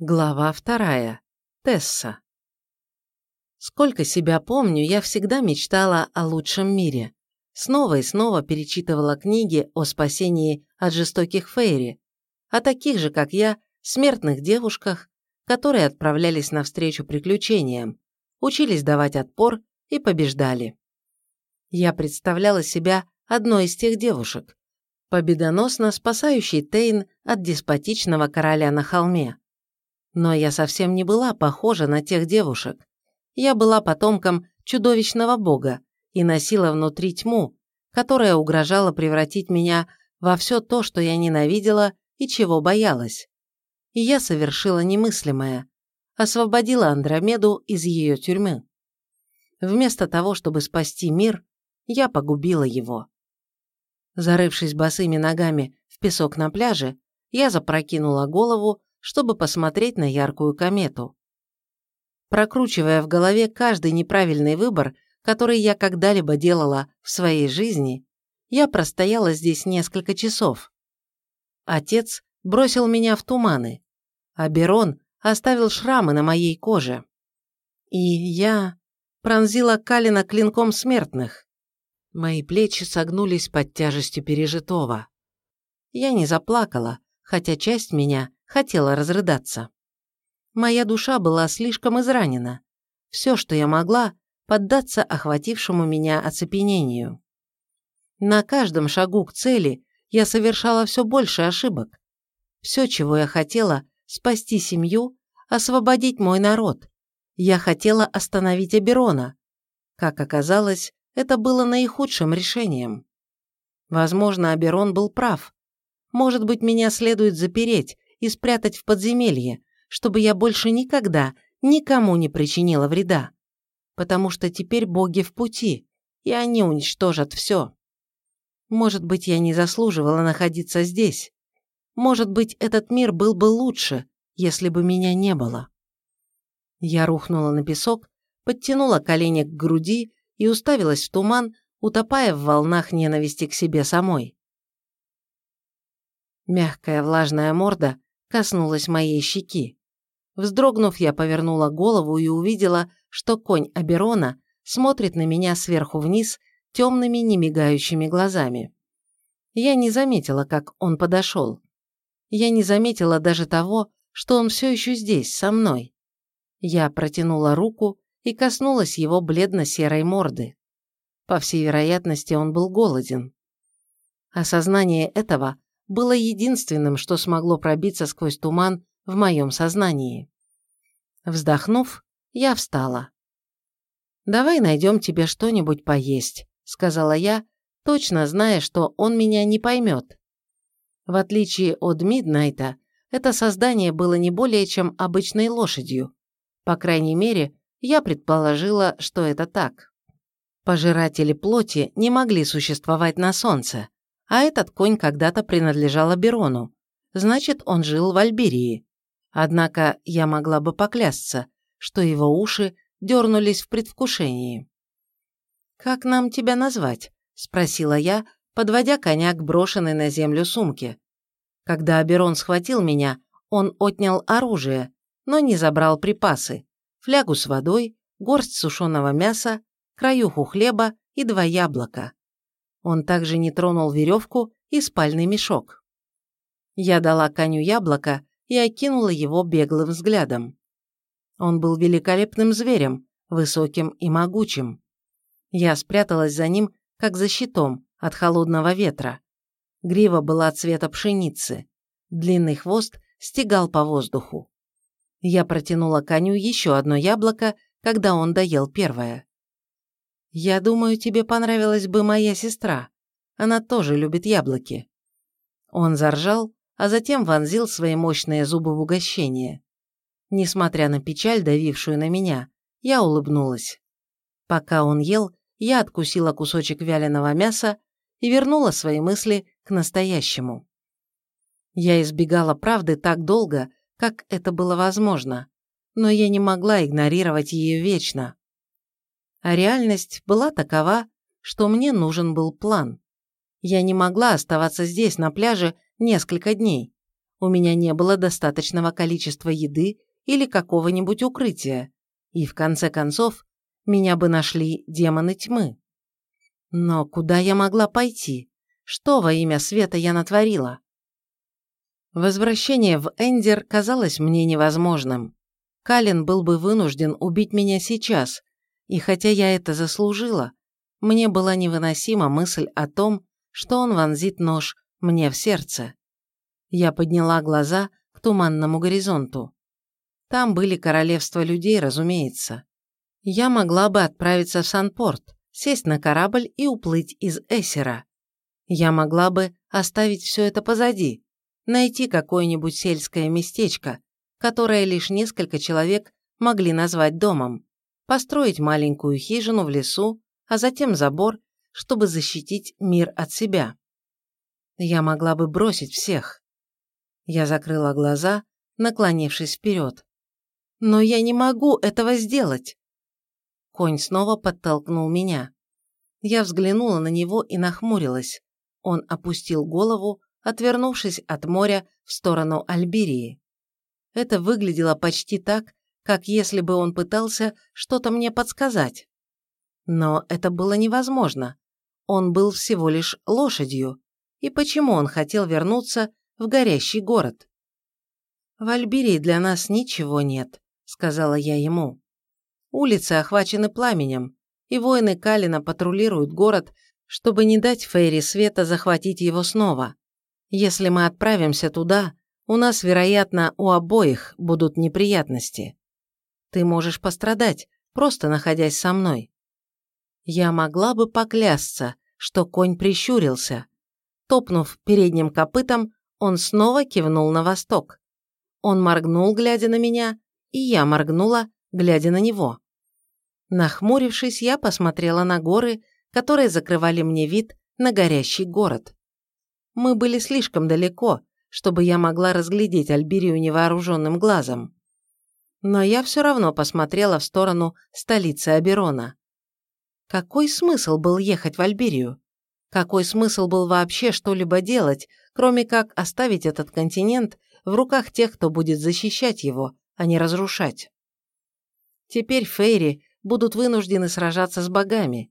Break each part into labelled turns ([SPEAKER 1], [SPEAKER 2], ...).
[SPEAKER 1] Глава вторая. Тесса. Сколько себя помню, я всегда мечтала о лучшем мире. Снова и снова перечитывала книги о спасении от жестоких фейри, о таких же, как я, смертных девушках, которые отправлялись навстречу приключениям, учились давать отпор и побеждали. Я представляла себя одной из тех девушек, победоносно спасающей Тейн от деспотичного короля на холме. Но я совсем не была похожа на тех девушек. Я была потомком чудовищного бога и носила внутри тьму, которая угрожала превратить меня во все то, что я ненавидела и чего боялась. И я совершила немыслимое. Освободила Андромеду из ее тюрьмы. Вместо того, чтобы спасти мир, я погубила его. Зарывшись босыми ногами в песок на пляже, я запрокинула голову чтобы посмотреть на яркую комету. Прокручивая в голове каждый неправильный выбор, который я когда-либо делала в своей жизни, я простояла здесь несколько часов. Отец бросил меня в туманы, а Берон оставил шрамы на моей коже. И я пронзила Калина клинком смертных. Мои плечи согнулись под тяжестью пережитого. Я не заплакала, хотя часть меня хотела разрыдаться. Моя душа была слишком изранена. Все, что я могла, поддаться охватившему меня оцепенению. На каждом шагу к цели я совершала все больше ошибок. Все, чего я хотела, спасти семью, освободить мой народ. Я хотела остановить Аберона. Как оказалось, это было наихудшим решением. Возможно, Аберон был прав. Может быть, меня следует запереть и спрятать в подземелье, чтобы я больше никогда никому не причинила вреда. Потому что теперь боги в пути, и они уничтожат все. Может быть, я не заслуживала находиться здесь. Может быть, этот мир был бы лучше, если бы меня не было. Я рухнула на песок, подтянула колени к груди и уставилась в туман, утопая в волнах ненависти к себе самой. Мягкая влажная морда коснулась моей щеки. Вздрогнув, я повернула голову и увидела, что конь Аберона смотрит на меня сверху вниз темными немигающими глазами. Я не заметила, как он подошел. Я не заметила даже того, что он все еще здесь, со мной. Я протянула руку и коснулась его бледно-серой морды. По всей вероятности, он был голоден. Осознание этого было единственным, что смогло пробиться сквозь туман в моем сознании. Вздохнув, я встала. «Давай найдем тебе что-нибудь поесть», — сказала я, точно зная, что он меня не поймет. В отличие от Миднайта, это создание было не более чем обычной лошадью. По крайней мере, я предположила, что это так. Пожиратели плоти не могли существовать на солнце, а этот конь когда-то принадлежал Аберону. Значит, он жил в Альберии. Однако я могла бы поклясться, что его уши дернулись в предвкушении. «Как нам тебя назвать?» – спросила я, подводя коня к брошенной на землю сумке. Когда Аберон схватил меня, он отнял оружие, но не забрал припасы, флягу с водой, горсть сушеного мяса, краюху хлеба и два яблока. Он также не тронул веревку и спальный мешок. Я дала коню яблоко и окинула его беглым взглядом. Он был великолепным зверем, высоким и могучим. Я спряталась за ним, как за щитом от холодного ветра. Грива была цвета пшеницы. Длинный хвост стегал по воздуху. Я протянула коню еще одно яблоко, когда он доел первое. «Я думаю, тебе понравилась бы моя сестра. Она тоже любит яблоки». Он заржал, а затем вонзил свои мощные зубы в угощение. Несмотря на печаль, давившую на меня, я улыбнулась. Пока он ел, я откусила кусочек вяленого мяса и вернула свои мысли к настоящему. Я избегала правды так долго, как это было возможно, но я не могла игнорировать ее вечно. А реальность была такова, что мне нужен был план. Я не могла оставаться здесь, на пляже, несколько дней. у меня не было достаточного количества еды или какого-нибудь укрытия, и в конце концов меня бы нашли демоны тьмы. Но куда я могла пойти? Что во имя света я натворила? Возвращение в Эндер казалось мне невозможным. Калин был бы вынужден убить меня сейчас, и хотя я это заслужила, мне была невыносима мысль о том, что он вонзит нож мне в сердце. Я подняла глаза к туманному горизонту. Там были королевства людей, разумеется. Я могла бы отправиться в Санпорт, сесть на корабль и уплыть из Эссера. Я могла бы оставить все это позади, найти какое-нибудь сельское местечко, которое лишь несколько человек могли назвать домом, построить маленькую хижину в лесу, а затем забор, чтобы защитить мир от себя. Я могла бы бросить всех. Я закрыла глаза, наклонившись вперед. Но я не могу этого сделать. Конь снова подтолкнул меня. Я взглянула на него и нахмурилась. Он опустил голову, отвернувшись от моря в сторону Альберии. Это выглядело почти так, как если бы он пытался что-то мне подсказать. Но это было невозможно. Он был всего лишь лошадью. И почему он хотел вернуться в горящий город? «В Альберии для нас ничего нет», — сказала я ему. «Улицы охвачены пламенем, и воины Калина патрулируют город, чтобы не дать Фейри Света захватить его снова. Если мы отправимся туда, у нас, вероятно, у обоих будут неприятности. Ты можешь пострадать, просто находясь со мной. Я могла бы поклясться, что конь прищурился. Топнув передним копытом, он снова кивнул на восток. Он моргнул, глядя на меня, и я моргнула, глядя на него. Нахмурившись, я посмотрела на горы, которые закрывали мне вид на горящий город. Мы были слишком далеко, чтобы я могла разглядеть Альберию невооруженным глазом. Но я все равно посмотрела в сторону столицы Аберона. Какой смысл был ехать в Альберию? Какой смысл был вообще что-либо делать, кроме как оставить этот континент в руках тех, кто будет защищать его, а не разрушать? Теперь Фейри будут вынуждены сражаться с богами.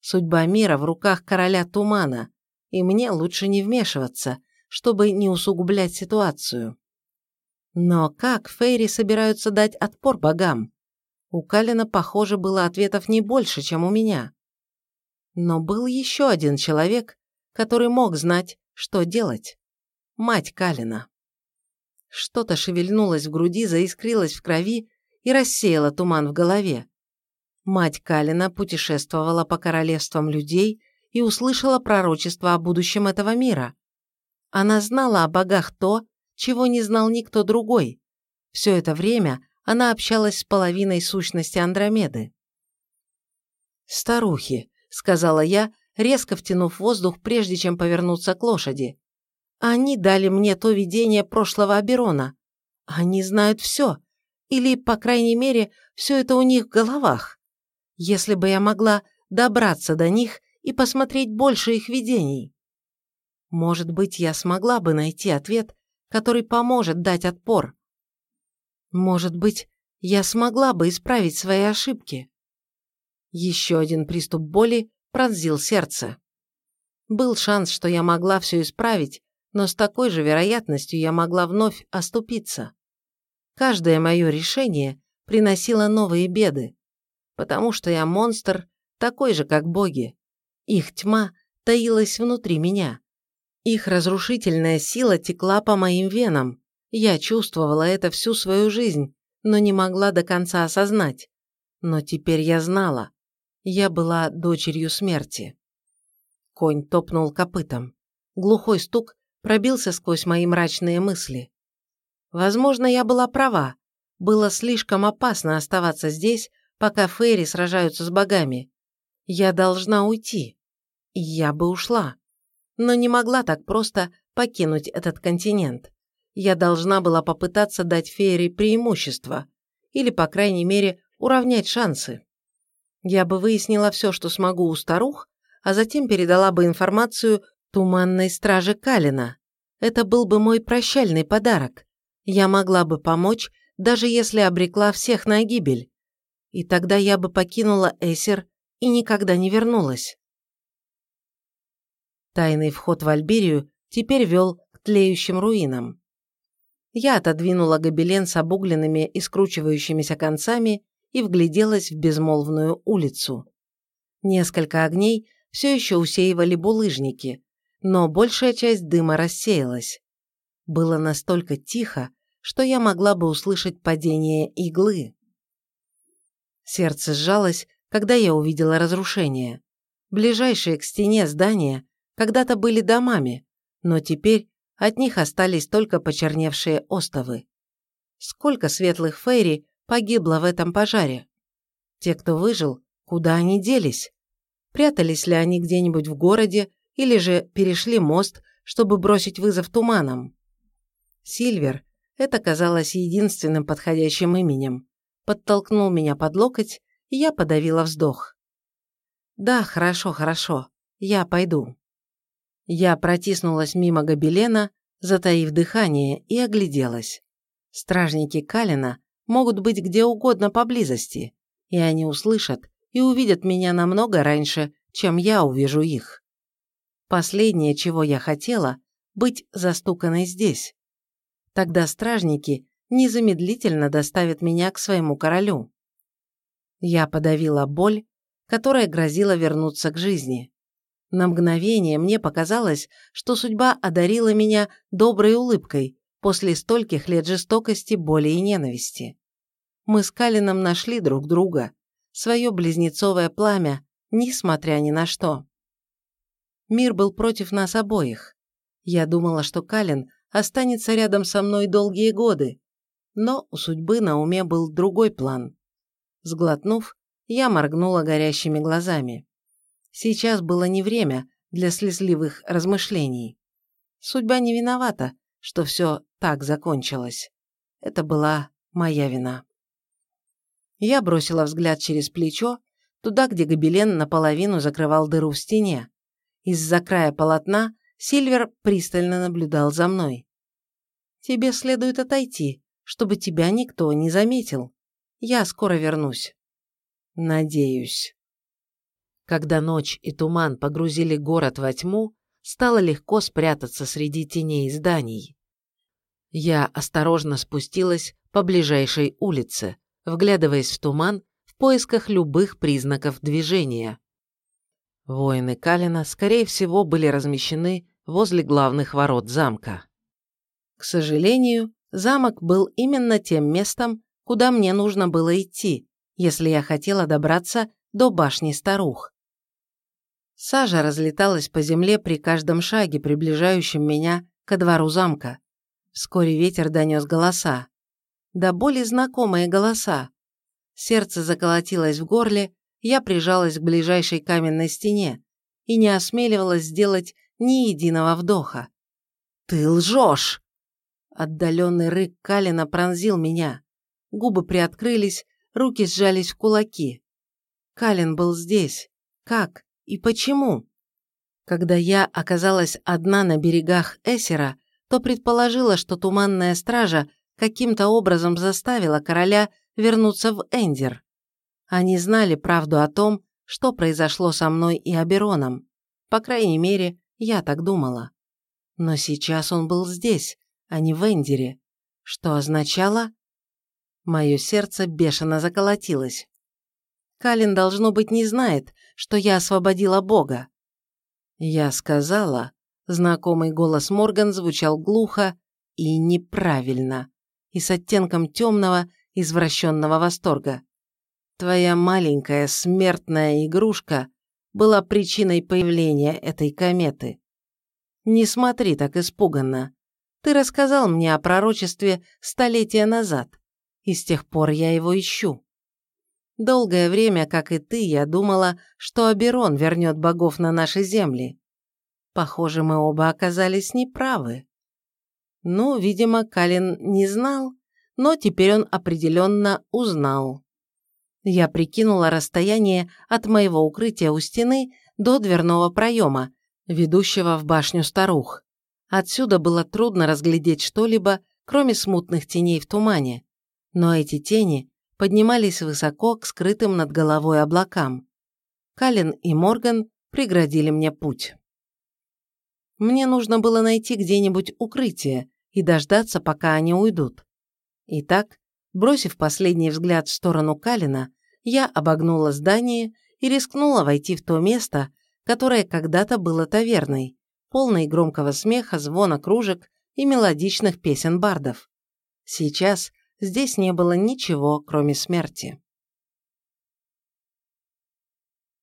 [SPEAKER 1] Судьба мира в руках короля Тумана, и мне лучше не вмешиваться, чтобы не усугублять ситуацию. Но как Фейри собираются дать отпор богам? У Калина, похоже, было ответов не больше, чем у меня. Но был еще один человек, который мог знать, что делать. Мать Калина. Что-то шевельнулось в груди, заискрилось в крови и рассеяло туман в голове. Мать Калина путешествовала по королевствам людей и услышала пророчество о будущем этого мира. Она знала о богах то, чего не знал никто другой. Все это время она общалась с половиной сущности Андромеды. «Старухи», — сказала я, резко втянув воздух, прежде чем повернуться к лошади. «Они дали мне то видение прошлого Аберона. Они знают все. Или, по крайней мере, все это у них в головах. Если бы я могла добраться до них и посмотреть больше их видений. Может быть, я смогла бы найти ответ, который поможет дать отпор. Может быть, я смогла бы исправить свои ошибки. Еще один приступ боли пронзил сердце. Был шанс, что я могла все исправить, но с такой же вероятностью я могла вновь оступиться. Каждое мое решение приносило новые беды, потому что я монстр, такой же, как боги. Их тьма таилась внутри меня. Их разрушительная сила текла по моим венам. Я чувствовала это всю свою жизнь, но не могла до конца осознать. Но теперь я знала. Я была дочерью смерти. Конь топнул копытом. Глухой стук пробился сквозь мои мрачные мысли. Возможно, я была права. Было слишком опасно оставаться здесь, пока Фейри сражаются с богами. Я должна уйти я бы ушла. Но не могла так просто покинуть этот континент. Я должна была попытаться дать Фейре преимущество, или, по крайней мере, уравнять шансы. Я бы выяснила все, что смогу у старух, а затем передала бы информацию туманной страже Калина. это был бы мой прощальный подарок. Я могла бы помочь, даже если обрекла всех на гибель. И тогда я бы покинула Эсер и никогда не вернулась. Тайный вход в Альберию теперь вел к тлеющим руинам. Я отодвинула гобелен с обугленными и скручивающимися концами и вгляделась в безмолвную улицу. Несколько огней все еще усеивали булыжники, но большая часть дыма рассеялась. Было настолько тихо, что я могла бы услышать падение иглы. Сердце сжалось, когда я увидела разрушение. Ближайшие к стене здания когда-то были домами, но теперь от них остались только почерневшие остовы. Сколько светлых фейри погибло в этом пожаре? Те, кто выжил, куда они делись? Прятались ли они где-нибудь в городе или же перешли мост, чтобы бросить вызов туманам? Сильвер, это казалось единственным подходящим именем, подтолкнул меня под локоть, и я подавила вздох. «Да, хорошо, хорошо, я пойду». Я протиснулась мимо гобелена, затаив дыхание, и огляделась. Стражники Калина могут быть где угодно поблизости, и они услышат и увидят меня намного раньше, чем я увижу их. Последнее, чего я хотела, быть застуканной здесь. Тогда стражники незамедлительно доставят меня к своему королю. Я подавила боль, которая грозила вернуться к жизни. На мгновение мне показалось, что судьба одарила меня доброй улыбкой после стольких лет жестокости, боли и ненависти. Мы с Калином нашли друг друга, свое близнецовое пламя, несмотря ни на что. Мир был против нас обоих. Я думала, что Калин останется рядом со мной долгие годы, но у судьбы на уме был другой план. Сглотнув, я моргнула горящими глазами. Сейчас было не время для слезливых размышлений. Судьба не виновата, что все так закончилось. Это была моя вина. Я бросила взгляд через плечо, туда, где гобелен наполовину закрывал дыру в стене. Из-за края полотна Сильвер пристально наблюдал за мной. «Тебе следует отойти, чтобы тебя никто не заметил. Я скоро вернусь». «Надеюсь». Когда ночь и туман погрузили город во тьму, стало легко спрятаться среди теней зданий. Я осторожно спустилась по ближайшей улице, вглядываясь в туман в поисках любых признаков движения. Воины Калина, скорее всего, были размещены возле главных ворот замка. К сожалению, замок был именно тем местом, куда мне нужно было идти, если я хотела добраться до башни старух. Сажа разлеталась по земле при каждом шаге, приближающем меня ко двору замка. Вскоре ветер донес голоса. Да более знакомые голоса. Сердце заколотилось в горле, я прижалась к ближайшей каменной стене и не осмеливалась сделать ни единого вдоха. «Ты лжешь!» Отдаленный рык Калина пронзил меня. Губы приоткрылись, руки сжались в кулаки. Калин был здесь. Как? И почему? Когда я оказалась одна на берегах Эсера, то предположила, что туманная стража каким-то образом заставила короля вернуться в Эндер. Они знали правду о том, что произошло со мной и Абероном. По крайней мере, я так думала. Но сейчас он был здесь, а не в Эндере, что означало... Мое сердце бешено заколотилось. Калин, должно быть, не знает, что я освободила Бога. Я сказала, знакомый голос Морган звучал глухо и неправильно, и с оттенком темного, извращенного восторга. Твоя маленькая смертная игрушка была причиной появления этой кометы. Не смотри так испуганно. Ты рассказал мне о пророчестве столетия назад, и с тех пор я его ищу. Долгое время, как и ты, я думала, что Аберон вернет богов на наши земли. Похоже, мы оба оказались неправы. Ну, видимо, Калин не знал, но теперь он определенно узнал. Я прикинула расстояние от моего укрытия у стены до дверного проема, ведущего в башню старух. Отсюда было трудно разглядеть что-либо, кроме смутных теней в тумане, но эти тени поднимались высоко к скрытым над головой облакам. Калин и Морган преградили мне путь. Мне нужно было найти где-нибудь укрытие и дождаться, пока они уйдут. Итак, бросив последний взгляд в сторону Калина, я обогнула здание и рискнула войти в то место, которое когда-то было таверной, полной громкого смеха, звона кружек и мелодичных песен бардов. Сейчас здесь не было ничего, кроме смерти.